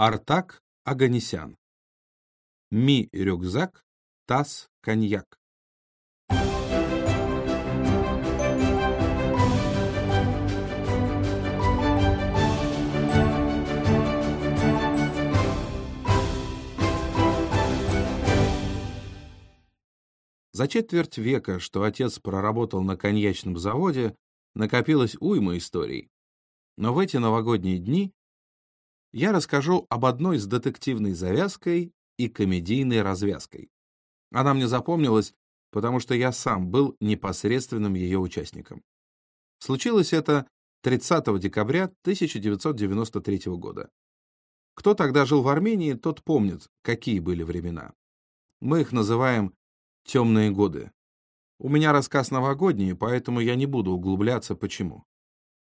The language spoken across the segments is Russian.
Артак Аганесян. Ми рюкзак, таз коньяк. За четверть века, что отец проработал на коньячном заводе, накопилось уйма историй. Но в эти новогодние дни я расскажу об одной с детективной завязкой и комедийной развязкой. Она мне запомнилась, потому что я сам был непосредственным ее участником. Случилось это 30 декабря 1993 года. Кто тогда жил в Армении, тот помнит, какие были времена. Мы их называем «темные годы». У меня рассказ новогодний, поэтому я не буду углубляться, почему.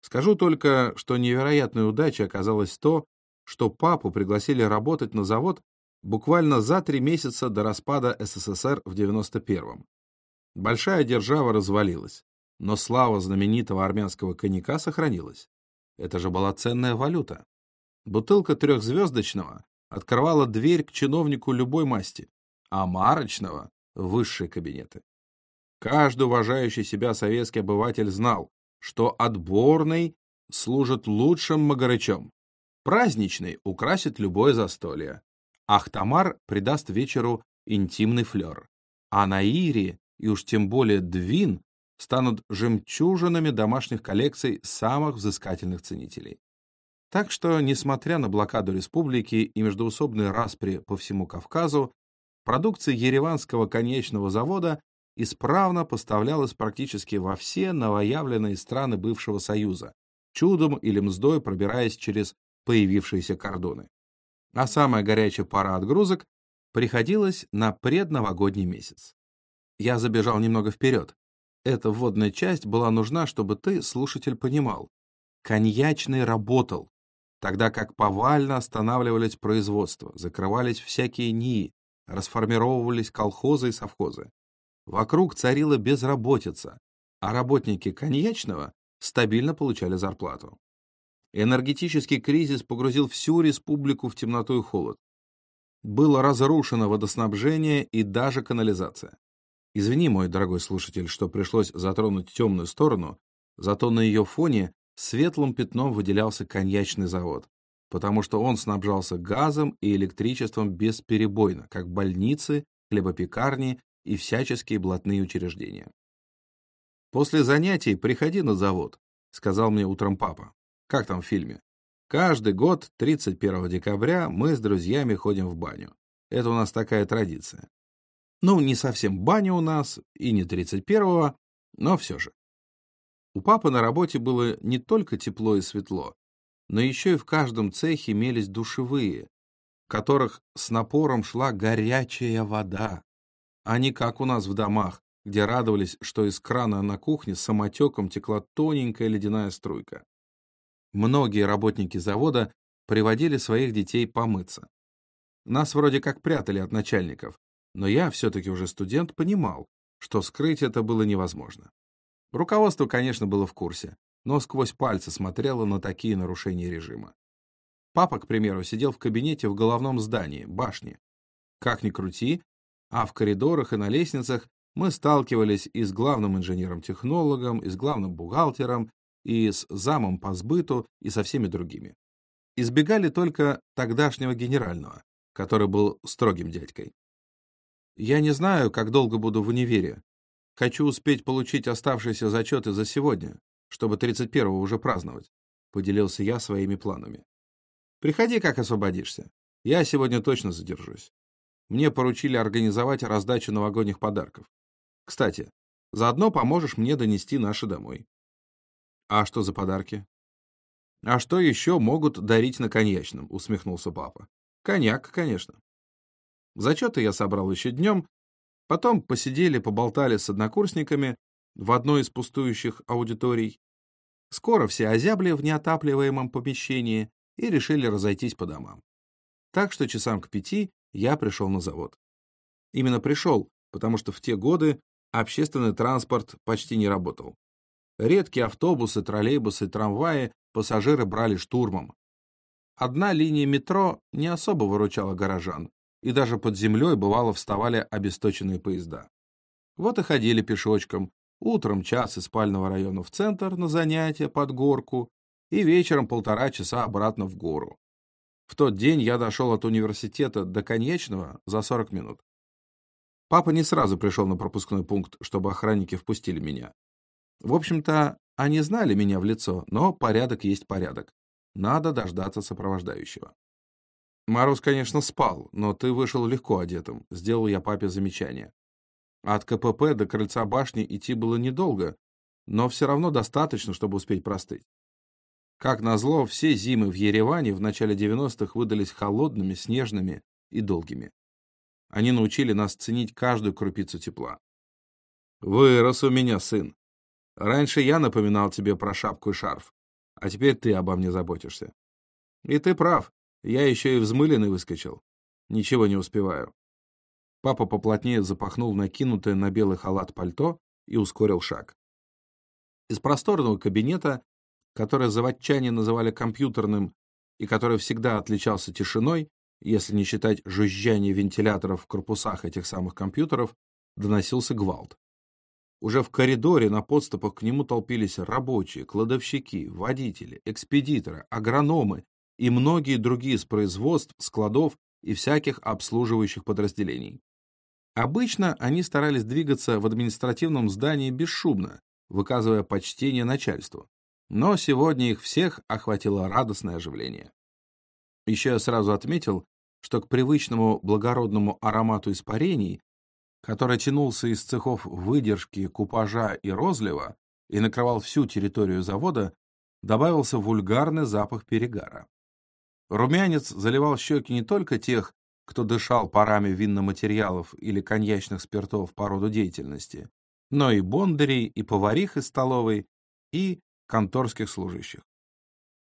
Скажу только, что невероятной удачей оказалось то, что папу пригласили работать на завод буквально за три месяца до распада СССР в 91-м. Большая держава развалилась, но слава знаменитого армянского коньяка сохранилась. Это же была ценная валюта. Бутылка трехзвездочного открывала дверь к чиновнику любой масти, а марочного — высшие кабинеты. Каждый уважающий себя советский обыватель знал, что отборный служит лучшим магарычом. Праздничный украсит любое застолье. Ахтамар придаст вечеру интимный флер. А Наири и уж тем более Двин станут жемчужинами домашних коллекций самых взыскательных ценителей. Так что, несмотря на блокаду республики и междоусобные распри по всему Кавказу, продукция Ереванского конечного завода исправно поставлялась практически во все новоявленные страны бывшего Союза, чудом или мздой пробираясь через появившиеся кордоны. А самая горячая пора отгрузок приходилась на предновогодний месяц. Я забежал немного вперед. Эта вводная часть была нужна, чтобы ты, слушатель, понимал. Коньячный работал, тогда как повально останавливались производства, закрывались всякие НИИ, расформировывались колхозы и совхозы. Вокруг царила безработица, а работники коньячного стабильно получали зарплату. Энергетический кризис погрузил всю республику в темноту и холод. Было разрушено водоснабжение и даже канализация. Извини, мой дорогой слушатель, что пришлось затронуть темную сторону, зато на ее фоне светлым пятном выделялся коньячный завод, потому что он снабжался газом и электричеством бесперебойно, как больницы, хлебопекарни и всяческие блатные учреждения. «После занятий приходи на завод», — сказал мне утром папа. «Как там в фильме? Каждый год, 31 декабря, мы с друзьями ходим в баню. Это у нас такая традиция. Ну, не совсем баня у нас, и не 31-го, но все же. У папы на работе было не только тепло и светло, но еще и в каждом цехе имелись душевые, в которых с напором шла горячая вода а не как у нас в домах, где радовались, что из крана на кухне самотеком текла тоненькая ледяная струйка. Многие работники завода приводили своих детей помыться. Нас вроде как прятали от начальников, но я, все-таки уже студент, понимал, что скрыть это было невозможно. Руководство, конечно, было в курсе, но сквозь пальцы смотрело на такие нарушения режима. Папа, к примеру, сидел в кабинете в головном здании, башне. Как ни крути, а в коридорах и на лестницах мы сталкивались и с главным инженером-технологом, и с главным бухгалтером, и с замом по сбыту, и со всеми другими. Избегали только тогдашнего генерального, который был строгим дядькой. Я не знаю, как долго буду в универе. Хочу успеть получить оставшиеся зачеты за сегодня, чтобы 31-го уже праздновать, — поделился я своими планами. Приходи, как освободишься. Я сегодня точно задержусь мне поручили организовать раздачу новогодних подарков. Кстати, заодно поможешь мне донести наши домой. А что за подарки? А что еще могут дарить на коньячном? Усмехнулся папа. Коньяк, конечно. Зачеты я собрал еще днем, потом посидели, поболтали с однокурсниками в одной из пустующих аудиторий. Скоро все озябли в неотапливаемом помещении и решили разойтись по домам. Так что часам к пяти я пришел на завод. Именно пришел, потому что в те годы общественный транспорт почти не работал. Редкие автобусы, троллейбусы, трамваи пассажиры брали штурмом. Одна линия метро не особо выручала горожан, и даже под землей бывало вставали обесточенные поезда. Вот и ходили пешочком, утром час из спального района в центр на занятия под горку и вечером полтора часа обратно в гору. В тот день я дошел от университета до Конечного за 40 минут. Папа не сразу пришел на пропускной пункт, чтобы охранники впустили меня. В общем-то, они знали меня в лицо, но порядок есть порядок. Надо дождаться сопровождающего. Мороз, конечно, спал, но ты вышел легко одетым, сделал я папе замечание. От КПП до крыльца башни идти было недолго, но все равно достаточно, чтобы успеть простыть. Как назло, все зимы в Ереване в начале 90-х выдались холодными, снежными и долгими. Они научили нас ценить каждую крупицу тепла. «Вырос у меня сын. Раньше я напоминал тебе про шапку и шарф, а теперь ты обо мне заботишься. И ты прав, я еще и взмыленный выскочил. Ничего не успеваю». Папа поплотнее запахнул накинутое на белый халат пальто и ускорил шаг. Из просторного кабинета которое заводчане называли компьютерным и который всегда отличался тишиной, если не считать жужжания вентиляторов в корпусах этих самых компьютеров, доносился гвалт. Уже в коридоре на подступах к нему толпились рабочие, кладовщики, водители, экспедиторы, агрономы и многие другие из производств, складов и всяких обслуживающих подразделений. Обычно они старались двигаться в административном здании бесшумно, выказывая почтение начальству но сегодня их всех охватило радостное оживление. Еще я сразу отметил, что к привычному благородному аромату испарений, который тянулся из цехов выдержки, купажа и розлива и накрывал всю территорию завода, добавился вульгарный запах перегара. Румянец заливал щеки не только тех, кто дышал парами винноматериалов или коньячных спиртов по роду деятельности, но и бондарей, и поварих из столовой, и конторских служащих.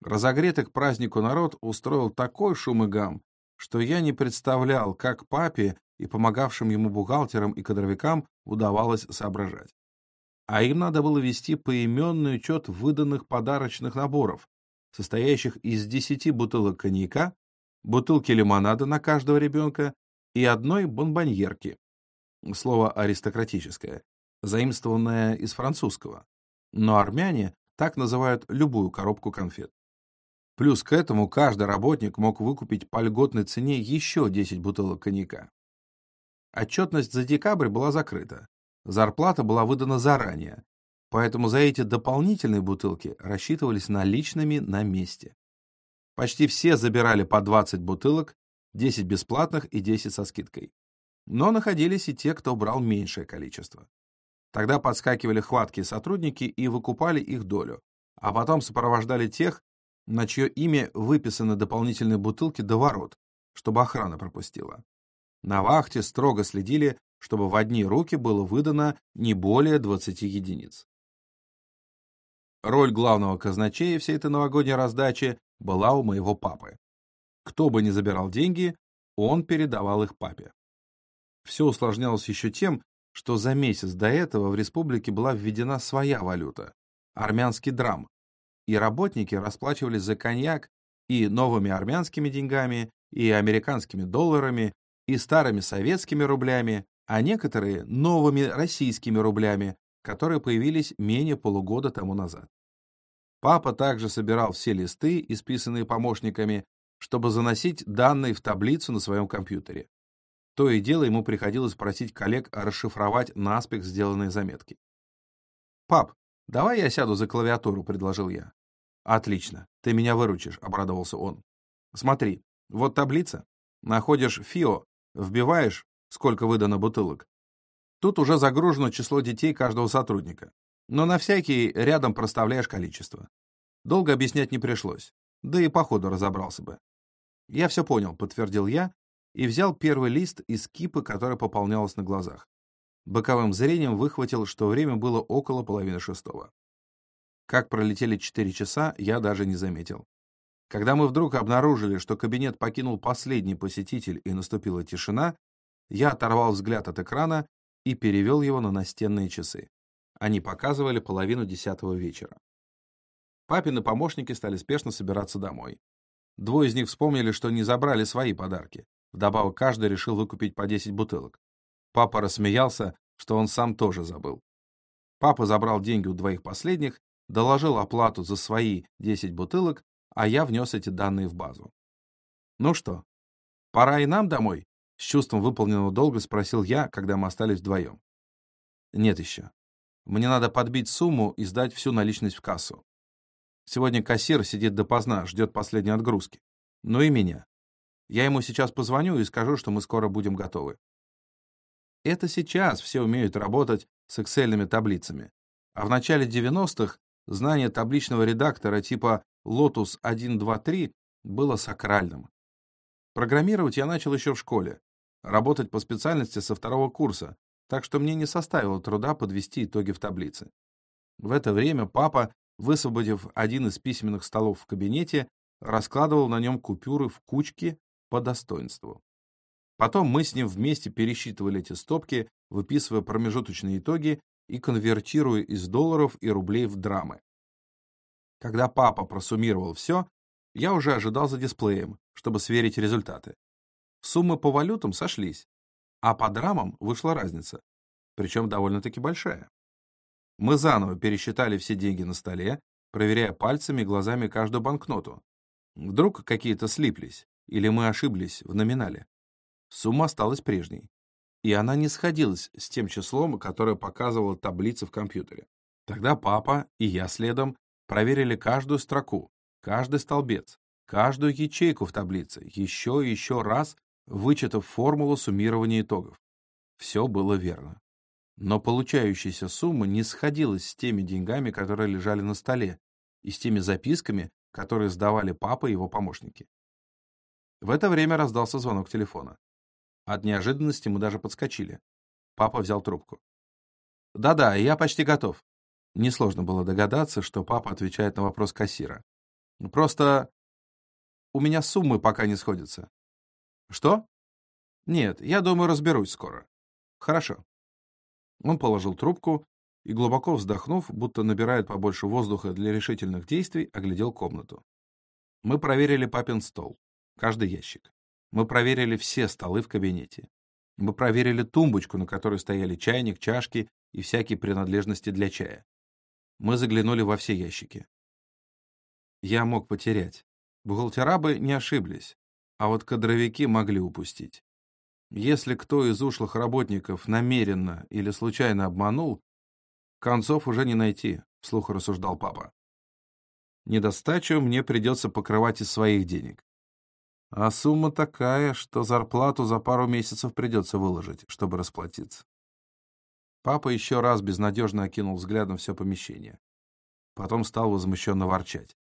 Разогретый к празднику народ устроил такой шум и гам, что я не представлял, как папе и помогавшим ему бухгалтерам и кадровикам удавалось соображать. А им надо было вести поименный учет выданных подарочных наборов, состоящих из десяти бутылок коньяка, бутылки лимонада на каждого ребенка и одной бонбоньерки. Слово аристократическое, заимствованное из французского. Но армяне так называют любую коробку конфет. Плюс к этому каждый работник мог выкупить по льготной цене еще 10 бутылок коньяка. Отчетность за декабрь была закрыта. Зарплата была выдана заранее, поэтому за эти дополнительные бутылки рассчитывались наличными на месте. Почти все забирали по 20 бутылок, 10 бесплатных и 10 со скидкой. Но находились и те, кто брал меньшее количество. Тогда подскакивали хваткие сотрудники и выкупали их долю, а потом сопровождали тех, на чье имя выписаны дополнительные бутылки до ворот, чтобы охрана пропустила. На вахте строго следили, чтобы в одни руки было выдано не более 20 единиц. Роль главного казначея всей этой новогодней раздачи была у моего папы. Кто бы ни забирал деньги, он передавал их папе. Все усложнялось еще тем, что за месяц до этого в республике была введена своя валюта – армянский драм, и работники расплачивались за коньяк и новыми армянскими деньгами, и американскими долларами, и старыми советскими рублями, а некоторые – новыми российскими рублями, которые появились менее полугода тому назад. Папа также собирал все листы, исписанные помощниками, чтобы заносить данные в таблицу на своем компьютере. То и дело ему приходилось просить коллег расшифровать наспех сделанные заметки. «Пап, давай я сяду за клавиатуру», — предложил я. «Отлично, ты меня выручишь», — обрадовался он. «Смотри, вот таблица. Находишь ФИО, вбиваешь, сколько выдано бутылок. Тут уже загружено число детей каждого сотрудника. Но на всякий рядом проставляешь количество. Долго объяснять не пришлось. Да и по ходу разобрался бы. «Я все понял», — подтвердил я и взял первый лист из кипы, которая пополнялась на глазах. Боковым зрением выхватил, что время было около половины шестого. Как пролетели четыре часа, я даже не заметил. Когда мы вдруг обнаружили, что кабинет покинул последний посетитель и наступила тишина, я оторвал взгляд от экрана и перевел его на настенные часы. Они показывали половину десятого вечера. Папины помощники стали спешно собираться домой. Двое из них вспомнили, что не забрали свои подарки. Вдобавок каждый решил выкупить по 10 бутылок. Папа рассмеялся, что он сам тоже забыл. Папа забрал деньги у двоих последних, доложил оплату за свои 10 бутылок, а я внес эти данные в базу. «Ну что, пора и нам домой?» С чувством выполненного долга спросил я, когда мы остались вдвоем. «Нет еще. Мне надо подбить сумму и сдать всю наличность в кассу. Сегодня кассир сидит допоздна, ждет последней отгрузки. Ну и меня. Я ему сейчас позвоню и скажу, что мы скоро будем готовы. Это сейчас все умеют работать с эксельными таблицами. А в начале 90-х знание табличного редактора типа Lotus 123 было сакральным. Программировать я начал еще в школе, работать по специальности со второго курса, так что мне не составило труда подвести итоги в таблице. В это время папа, высвободив один из письменных столов в кабинете, раскладывал на нем купюры в кучки по достоинству. Потом мы с ним вместе пересчитывали эти стопки, выписывая промежуточные итоги и конвертируя из долларов и рублей в драмы. Когда папа просуммировал все, я уже ожидал за дисплеем, чтобы сверить результаты. Суммы по валютам сошлись, а по драмам вышла разница, причем довольно-таки большая. Мы заново пересчитали все деньги на столе, проверяя пальцами и глазами каждую банкноту. Вдруг какие-то слиплись, или мы ошиблись в номинале. Сумма осталась прежней, и она не сходилась с тем числом, которое показывала таблица в компьютере. Тогда папа и я следом проверили каждую строку, каждый столбец, каждую ячейку в таблице, еще и еще раз вычитав формулу суммирования итогов. Все было верно. Но получающаяся сумма не сходилась с теми деньгами, которые лежали на столе, и с теми записками, которые сдавали папа и его помощники. В это время раздался звонок телефона. От неожиданности мы даже подскочили. Папа взял трубку. «Да-да, я почти готов». Несложно было догадаться, что папа отвечает на вопрос кассира. «Просто у меня суммы пока не сходятся. Что? Нет, я думаю, разберусь скоро. Хорошо. Он положил трубку и, глубоко вздохнув, будто набирает побольше воздуха для решительных действий, оглядел комнату. Мы проверили папин стол, каждый ящик. Мы проверили все столы в кабинете. Мы проверили тумбочку, на которой стояли чайник, чашки и всякие принадлежности для чая. Мы заглянули во все ящики. Я мог потерять. Бухгалтера бы не ошиблись а вот кадровики могли упустить. Если кто из ушлых работников намеренно или случайно обманул, концов уже не найти, — вслух рассуждал папа. Недостачу мне придется покрывать из своих денег. А сумма такая, что зарплату за пару месяцев придется выложить, чтобы расплатиться. Папа еще раз безнадежно окинул взглядом все помещение. Потом стал возмущенно ворчать.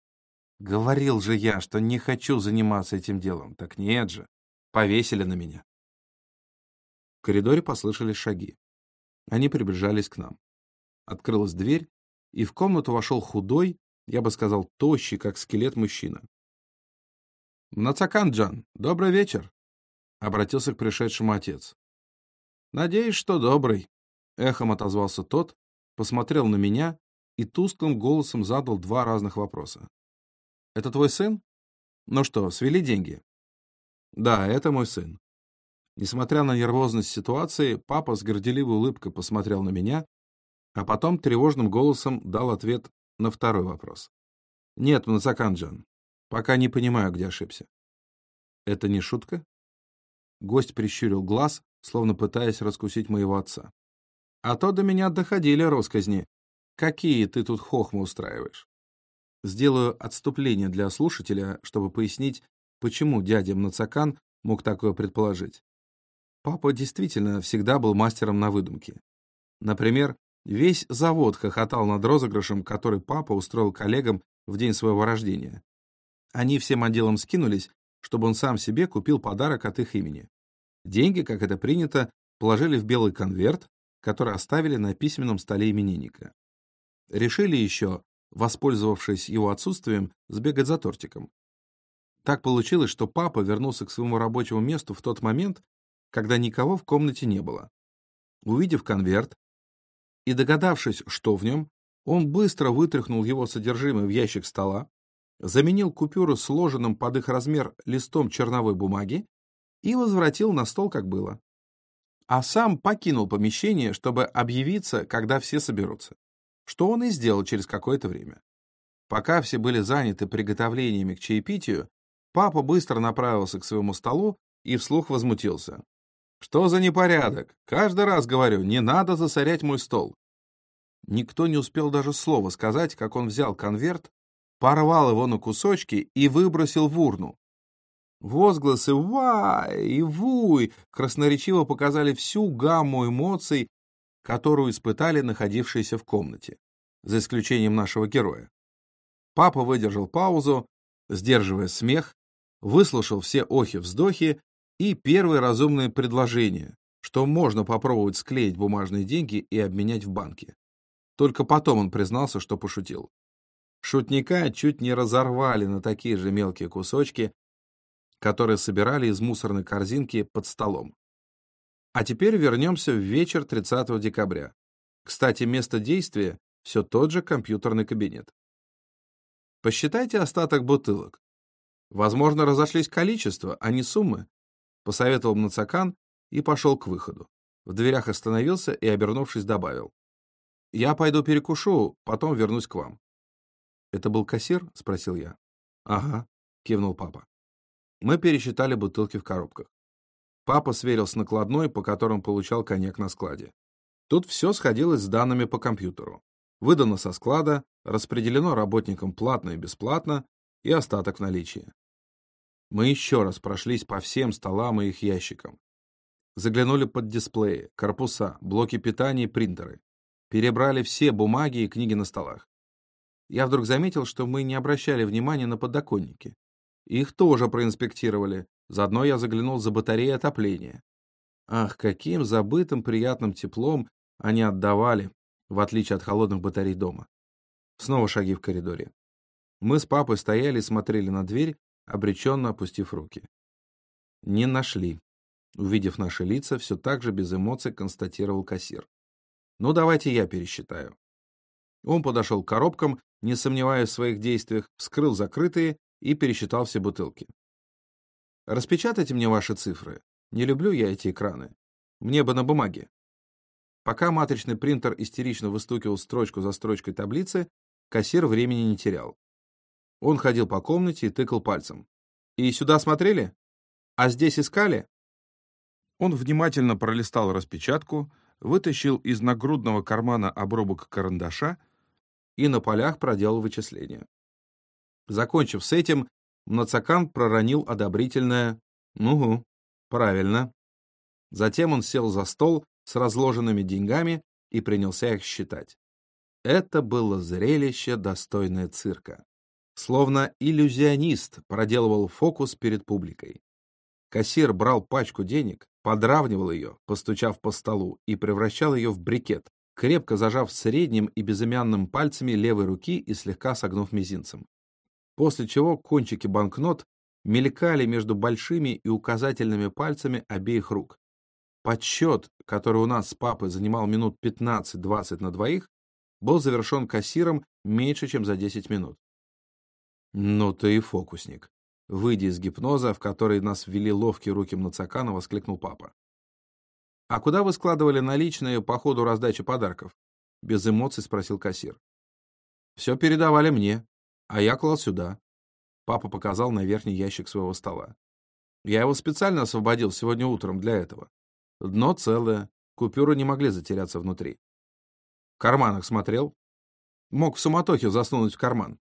Говорил же я, что не хочу заниматься этим делом. Так нет же. Повесили на меня. В коридоре послышались шаги. Они приближались к нам. Открылась дверь, и в комнату вошел худой, я бы сказал, тощий, как скелет мужчина. «Нацакан, Джан, добрый вечер!» — обратился к пришедшему отец. «Надеюсь, что добрый», — эхом отозвался тот, посмотрел на меня и тусклым голосом задал два разных вопроса. Это твой сын? Ну что, свели деньги? Да, это мой сын. Несмотря на нервозность ситуации, папа с горделивой улыбкой посмотрел на меня, а потом тревожным голосом дал ответ на второй вопрос. Нет, Мнацаканджан, пока не понимаю, где ошибся. Это не шутка? Гость прищурил глаз, словно пытаясь раскусить моего отца. А то до меня доходили росказни. Какие ты тут хохмы устраиваешь? Сделаю отступление для слушателя, чтобы пояснить, почему дядя Мнацакан мог такое предположить. Папа действительно всегда был мастером на выдумки. Например, весь завод хохотал над розыгрышем, который папа устроил коллегам в день своего рождения. Они всем отделом скинулись, чтобы он сам себе купил подарок от их имени. Деньги, как это принято, положили в белый конверт, который оставили на письменном столе именинника. Решили еще, воспользовавшись его отсутствием, сбегать за тортиком. Так получилось, что папа вернулся к своему рабочему месту в тот момент, когда никого в комнате не было. Увидев конверт и догадавшись, что в нем, он быстро вытряхнул его содержимое в ящик стола, заменил купюру сложенным под их размер листом черновой бумаги и возвратил на стол, как было. А сам покинул помещение, чтобы объявиться, когда все соберутся, что он и сделал через какое-то время. Пока все были заняты приготовлениями к чаепитию, папа быстро направился к своему столу и вслух возмутился. «Что за непорядок? Каждый раз говорю, не надо засорять мой стол». Никто не успел даже слова сказать, как он взял конверт, порвал его на кусочки и выбросил в урну. Возгласы «Вай!» и «Вуй» красноречиво показали всю гамму эмоций, которую испытали находившиеся в комнате, за исключением нашего героя. Папа выдержал паузу, сдерживая смех, выслушал все охи-вздохи и первое разумное предложение, что можно попробовать склеить бумажные деньги и обменять в банке. Только потом он признался, что пошутил. Шутника чуть не разорвали на такие же мелкие кусочки, которые собирали из мусорной корзинки под столом. А теперь вернемся в вечер 30 декабря. Кстати, место действия — все тот же компьютерный кабинет. Посчитайте остаток бутылок. Возможно, разошлись количество, а не суммы, посоветовал Мнацакан и пошел к выходу. В дверях остановился и, обернувшись, добавил. «Я пойду перекушу, потом вернусь к вам». «Это был кассир?» — спросил я. «Ага», — кивнул папа. Мы пересчитали бутылки в коробках. Папа сверил с накладной, по которым получал коньяк на складе. Тут все сходилось с данными по компьютеру. Выдано со склада, распределено работникам платно и бесплатно, и остаток в наличии. Мы еще раз прошлись по всем столам и их ящикам. Заглянули под дисплеи, корпуса, блоки питания и принтеры. Перебрали все бумаги и книги на столах. Я вдруг заметил, что мы не обращали внимания на подоконники. Их тоже проинспектировали. Заодно я заглянул за батареи отопления. Ах, каким забытым приятным теплом они отдавали, в отличие от холодных батарей дома. Снова шаги в коридоре. Мы с папой стояли и смотрели на дверь, обреченно опустив руки. Не нашли. Увидев наши лица, все так же без эмоций констатировал кассир. Ну, давайте я пересчитаю. Он подошел к коробкам, не сомневаясь в своих действиях, вскрыл закрытые и пересчитал все бутылки. Распечатайте мне ваши цифры. Не люблю я эти экраны. Мне бы на бумаге. Пока матричный принтер истерично выстукивал строчку за строчкой таблицы, кассир времени не терял. Он ходил по комнате и тыкал пальцем. «И сюда смотрели? А здесь искали?» Он внимательно пролистал распечатку, вытащил из нагрудного кармана обрубок карандаша и на полях проделал вычисления. Закончив с этим, Мнацакан проронил одобрительное «Угу, правильно». Затем он сел за стол с разложенными деньгами и принялся их считать. Это было зрелище, достойное цирка. Словно иллюзионист проделывал фокус перед публикой. Кассир брал пачку денег, подравнивал ее, постучав по столу, и превращал ее в брикет, крепко зажав средним и безымянным пальцами левой руки и слегка согнув мизинцем. После чего кончики банкнот мелькали между большими и указательными пальцами обеих рук. Подсчет, который у нас с папой занимал минут 15-20 на двоих, был завершен кассиром меньше, чем за 10 минут. «Ну ты и фокусник!» Выйдя из гипноза, в который нас ввели ловкие руки Мнацакана, воскликнул папа. «А куда вы складывали наличные по ходу раздачи подарков?» Без эмоций спросил кассир. «Все передавали мне, а я клал сюда». Папа показал на верхний ящик своего стола. «Я его специально освободил сегодня утром для этого. Дно целое, купюры не могли затеряться внутри. В карманах смотрел. Мог в суматохе засунуть в карман.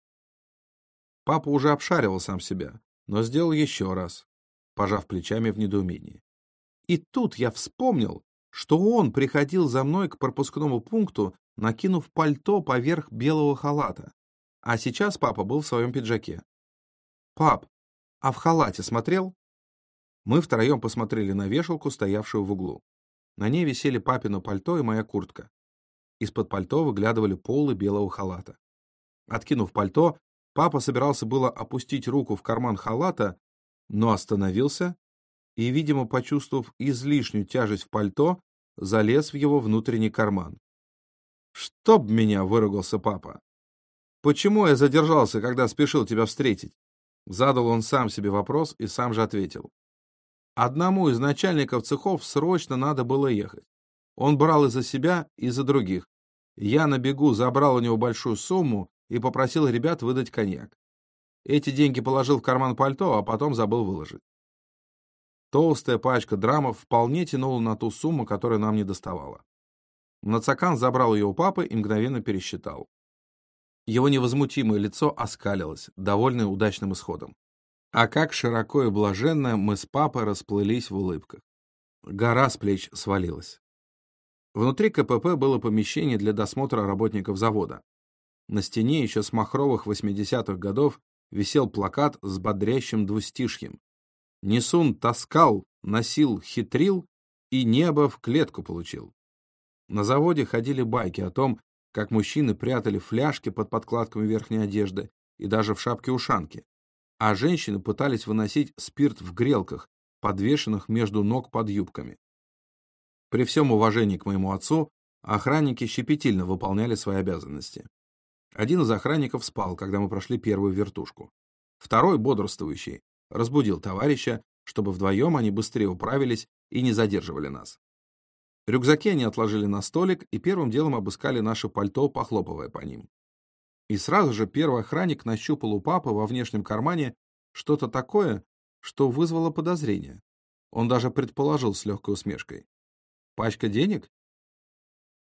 Папа уже обшаривал сам себя, но сделал еще раз, пожав плечами в недоумении. И тут я вспомнил, что он приходил за мной к пропускному пункту, накинув пальто поверх белого халата. А сейчас папа был в своем пиджаке. «Пап, а в халате смотрел?» Мы втроем посмотрели на вешалку, стоявшую в углу. На ней висели папино пальто и моя куртка. Из-под пальто выглядывали полы белого халата. Откинув пальто, Папа собирался было опустить руку в карман халата, но остановился и, видимо, почувствовав излишнюю тяжесть в пальто, залез в его внутренний карман. «Чтоб меня!» — выругался папа. почему я задержался, когда спешил тебя встретить?» Задал он сам себе вопрос и сам же ответил. Одному из начальников цехов срочно надо было ехать. Он брал и за себя, и за других. Я на бегу забрал у него большую сумму и попросил ребят выдать коньяк. Эти деньги положил в карман пальто, а потом забыл выложить. Толстая пачка драмов вполне тянула на ту сумму, которая нам не доставала. Нацакан забрал ее у папы и мгновенно пересчитал. Его невозмутимое лицо оскалилось, довольное удачным исходом. А как широко и блаженно мы с папой расплылись в улыбках. Гора с плеч свалилась. Внутри КПП было помещение для досмотра работников завода. На стене еще с махровых 80-х годов висел плакат с бодрящим двустишьем. Несун таскал, носил, хитрил и небо в клетку получил. На заводе ходили байки о том, как мужчины прятали фляжки под подкладками верхней одежды и даже в шапке-ушанке, а женщины пытались выносить спирт в грелках, подвешенных между ног под юбками. При всем уважении к моему отцу, охранники щепетильно выполняли свои обязанности. Один из охранников спал, когда мы прошли первую вертушку. Второй, бодрствующий, разбудил товарища, чтобы вдвоем они быстрее управились и не задерживали нас. Рюкзаки они отложили на столик и первым делом обыскали наше пальто, похлопывая по ним. И сразу же первый охранник нащупал у папы во внешнем кармане что-то такое, что вызвало подозрение. Он даже предположил с легкой усмешкой. «Пачка денег?»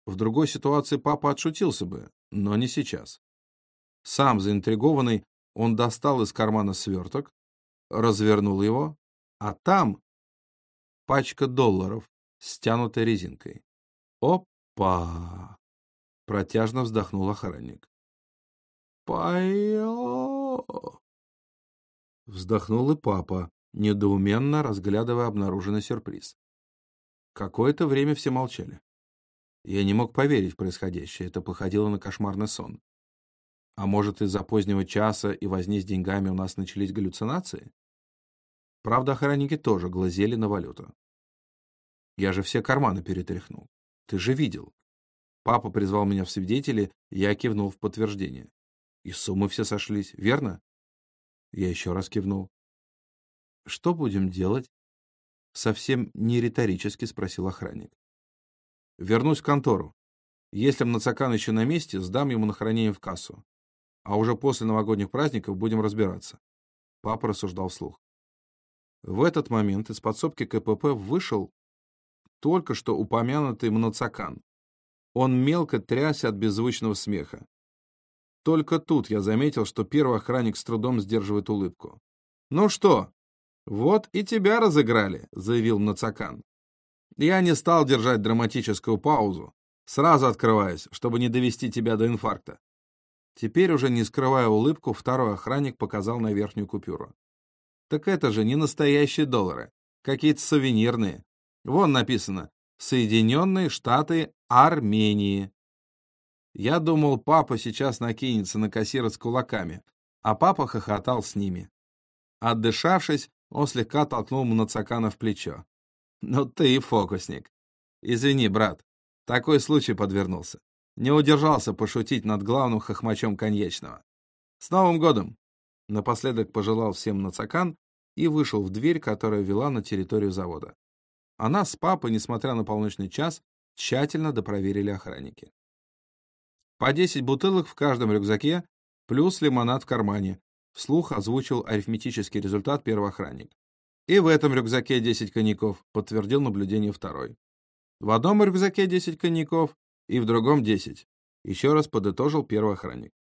В другой ситуации папа отшутился бы, но не сейчас. Сам заинтригованный, он достал из кармана сверток, развернул его, а там пачка долларов, стянутой резинкой. «Опа!» — протяжно вздохнул охранник. «Пайо!» Вздохнул и папа, недоуменно разглядывая обнаруженный сюрприз. Какое-то время все молчали. Я не мог поверить в происходящее, это походило на кошмарный сон. А может, из-за позднего часа и возни с деньгами у нас начались галлюцинации? Правда, охранники тоже глазели на валюту. Я же все карманы перетряхнул. Ты же видел. Папа призвал меня в свидетели, я кивнул в подтверждение. И суммы все сошлись, верно? Я еще раз кивнул. Что будем делать? Совсем не риторически спросил охранник. Вернусь в контору. Если Мнацакан еще на месте, сдам ему на хранение в кассу. А уже после новогодних праздников будем разбираться. Папа рассуждал вслух. В этот момент из подсобки КПП вышел только что упомянутый Мнацакан. Он мелко трясся от беззвучного смеха. Только тут я заметил, что первый охранник с трудом сдерживает улыбку. «Ну что, вот и тебя разыграли», — заявил Мнацакан. Я не стал держать драматическую паузу, сразу открываясь, чтобы не довести тебя до инфаркта. Теперь уже не скрывая улыбку, второй охранник показал на верхнюю купюру. Так это же не настоящие доллары, какие-то сувенирные. Вон написано «Соединенные Штаты Армении». Я думал, папа сейчас накинется на кассира с кулаками, а папа хохотал с ними. Отдышавшись, он слегка толкнул Мнацакана в плечо. «Ну ты и фокусник. Извини, брат, такой случай подвернулся. Не удержался пошутить над главным хохмачом конечного. С Новым годом!» Напоследок пожелал всем Нацакан и вышел в дверь, которая вела на территорию завода. Она с папой, несмотря на полночный час, тщательно допроверили охранники. По 10 бутылок в каждом рюкзаке, плюс лимонад в кармане, вслух озвучил арифметический результат первый охранник. И в этом рюкзаке 10 коньяков, подтвердил наблюдение второй. В одном рюкзаке 10 коньяков и в другом 10. Еще раз подытожил первый охранник.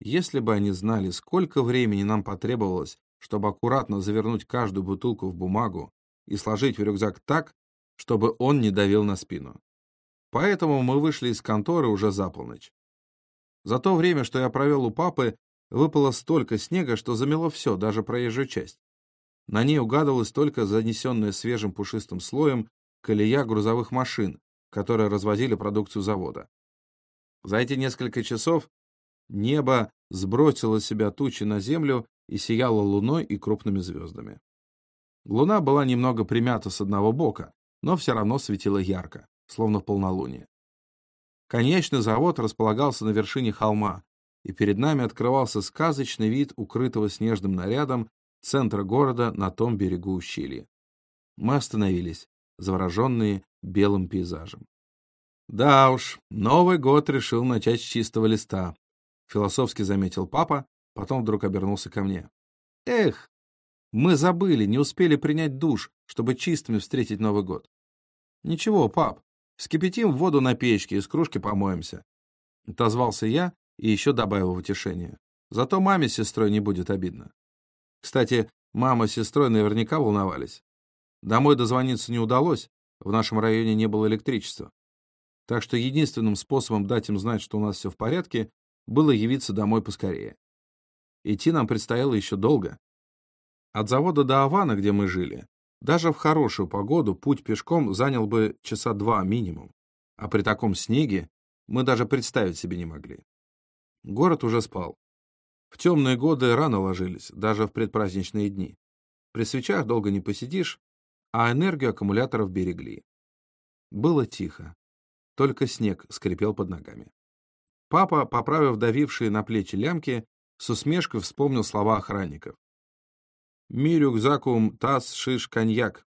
Если бы они знали, сколько времени нам потребовалось, чтобы аккуратно завернуть каждую бутылку в бумагу и сложить в рюкзак так, чтобы он не давил на спину. Поэтому мы вышли из конторы уже за полночь. За то время, что я провел у папы, выпало столько снега, что замело все, даже проезжую часть. На ней угадывалась только занесенная свежим пушистым слоем колея грузовых машин, которые развозили продукцию завода. За эти несколько часов небо сбросило с себя тучи на землю и сияло луной и крупными звездами. Луна была немного примята с одного бока, но все равно светила ярко, словно полнолуние. Конечный завод располагался на вершине холма, и перед нами открывался сказочный вид укрытого снежным нарядом центра города на том берегу ущелья. Мы остановились, завороженные белым пейзажем. Да уж, Новый год решил начать с чистого листа, философски заметил папа, потом вдруг обернулся ко мне. Эх, мы забыли, не успели принять душ, чтобы чистыми встретить Новый год. Ничего, пап, вскипятим воду на печке, из кружки помоемся. Отозвался я и еще добавил в утешение. Зато маме с сестрой не будет обидно. Кстати, мама с сестрой наверняка волновались. Домой дозвониться не удалось, в нашем районе не было электричества. Так что единственным способом дать им знать, что у нас все в порядке, было явиться домой поскорее. Идти нам предстояло еще долго. От завода до Авана, где мы жили, даже в хорошую погоду путь пешком занял бы часа два минимум, а при таком снеге мы даже представить себе не могли. Город уже спал. В темные годы рано ложились, даже в предпраздничные дни. При свечах долго не посидишь, а энергию аккумуляторов берегли. Было тихо. Только снег скрипел под ногами. Папа, поправив давившие на плечи лямки, с усмешкой вспомнил слова охранников. «Ми рюкзакум таз шиш коньяк».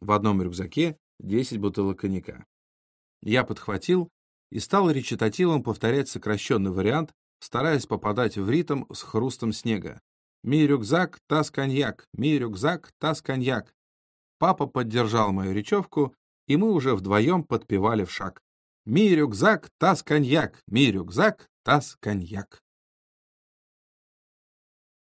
В одном рюкзаке 10 бутылок коньяка. Я подхватил и стал речитативом повторять сокращенный вариант, стараясь попадать в ритм с хрустом снега. «Ми рюкзак, таз коньяк, ми рюкзак, таз коньяк». Папа поддержал мою речевку, и мы уже вдвоем подпевали в шаг. «Ми рюкзак, таз коньяк, ми рюкзак, таз коньяк».